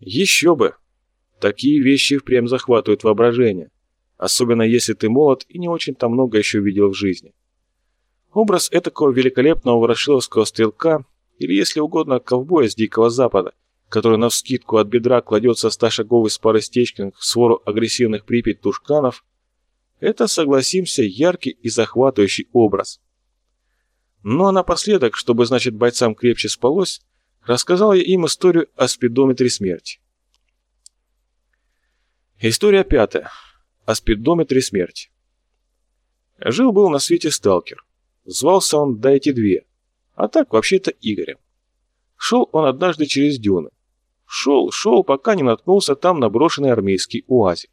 Еще бы! Такие вещи впрямь захватывают воображение, особенно если ты молод и не очень-то много еще видел в жизни. Образ этакого великолепного ворошиловского стрелка, или, если угодно, ковбоя с Дикого Запада, который навскидку от бедра кладется сташаговый с пары стечкин к свору агрессивных Припять тушканов, это, согласимся, яркий и захватывающий образ. Ну а напоследок, чтобы, значит, бойцам крепче спалось, рассказал я им историю о спидометре смерти. История пятая. О спидометре смерти. Жил-был на свете сталкер. Звался он Дайте Две, а так вообще-то Игорем. Шел он однажды через дюны. Шел, шел, пока не наткнулся там на брошенный армейский уазик.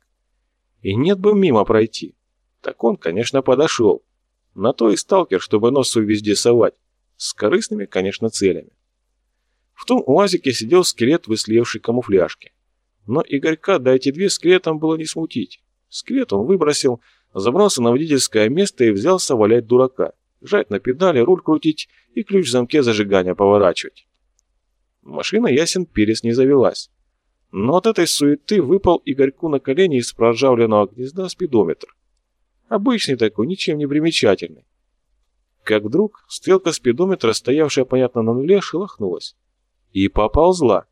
И нет бы мимо пройти. Так он, конечно, подошел. На то и сталкер, чтобы нос везде совать. С корыстными, конечно, целями. В том уазике сидел скелет в ислевшей камуфляжке. Но Игорька дайте две скелетом было не смутить. Скелет он выбросил, забрался на водительское место и взялся валять дурака жать на педали, руль крутить и ключ в замке зажигания поворачивать. Машина, ясен перец, не завелась. Но от этой суеты выпал Игорьку на колени из проржавленного гнезда спидометр. Обычный такой, ничем не примечательный. Как вдруг стрелка спидометра, стоявшая, понятно, на нуле, шелохнулась. И поползла.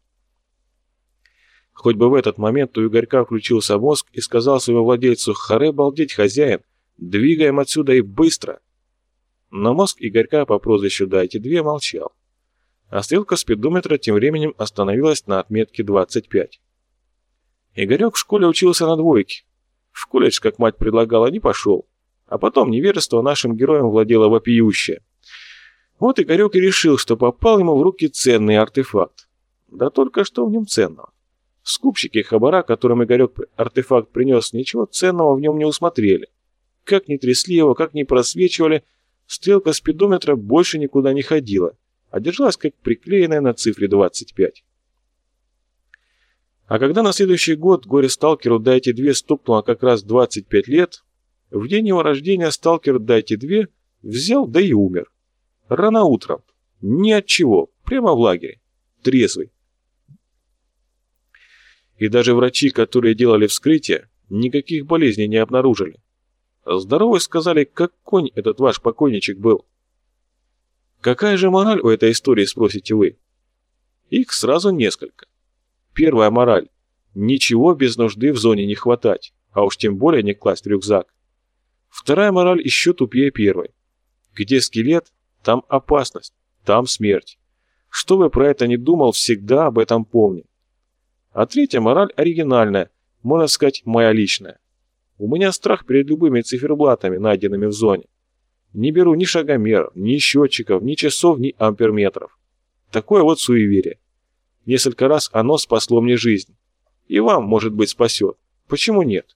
Хоть бы в этот момент у Игорька включился мозг и сказал своему владельцу «Харе, балдеть, хозяин! Двигаем отсюда и быстро!» Но мозг Игорька по прозвищу «Дайте две» молчал. А стрелка спидометра тем временем остановилась на отметке 25. Игорек в школе учился на двойке. В колледж, как мать предлагала, не пошел. А потом невежество нашим героям владело вопиющее. Вот Игорек и решил, что попал ему в руки ценный артефакт. Да только что в нем ценного. Скупщики хабара, которым Игорек артефакт принес, ничего ценного в нем не усмотрели. Как ни трясли его, как ни просвечивали, Стрелка спидометра больше никуда не ходила, а держалась как приклеенная на цифре 25. А когда на следующий год горе-сталкеру «Дайте две» стукнуло как раз 25 лет, в день его рождения сталкер «Дайте две» взял да и умер. Рано утром. Ни от чего. Прямо в лагере. Трезвый. И даже врачи, которые делали вскрытие, никаких болезней не обнаружили. Здоровый сказали, как конь этот ваш покойничек был. Какая же мораль у этой истории, спросите вы? Их сразу несколько. Первая мораль. Ничего без нужды в зоне не хватать, а уж тем более не класть рюкзак. Вторая мораль еще тупее первой. Где скелет, там опасность, там смерть. Что бы про это ни думал, всегда об этом помни. А третья мораль оригинальная, можно сказать, моя личная. У меня страх перед любыми циферблатами, найденными в зоне. Не беру ни шагомеров, ни счетчиков, ни часов, ни амперметров. Такое вот суеверие. Несколько раз оно спасло мне жизнь. И вам, может быть, спасет. Почему нет?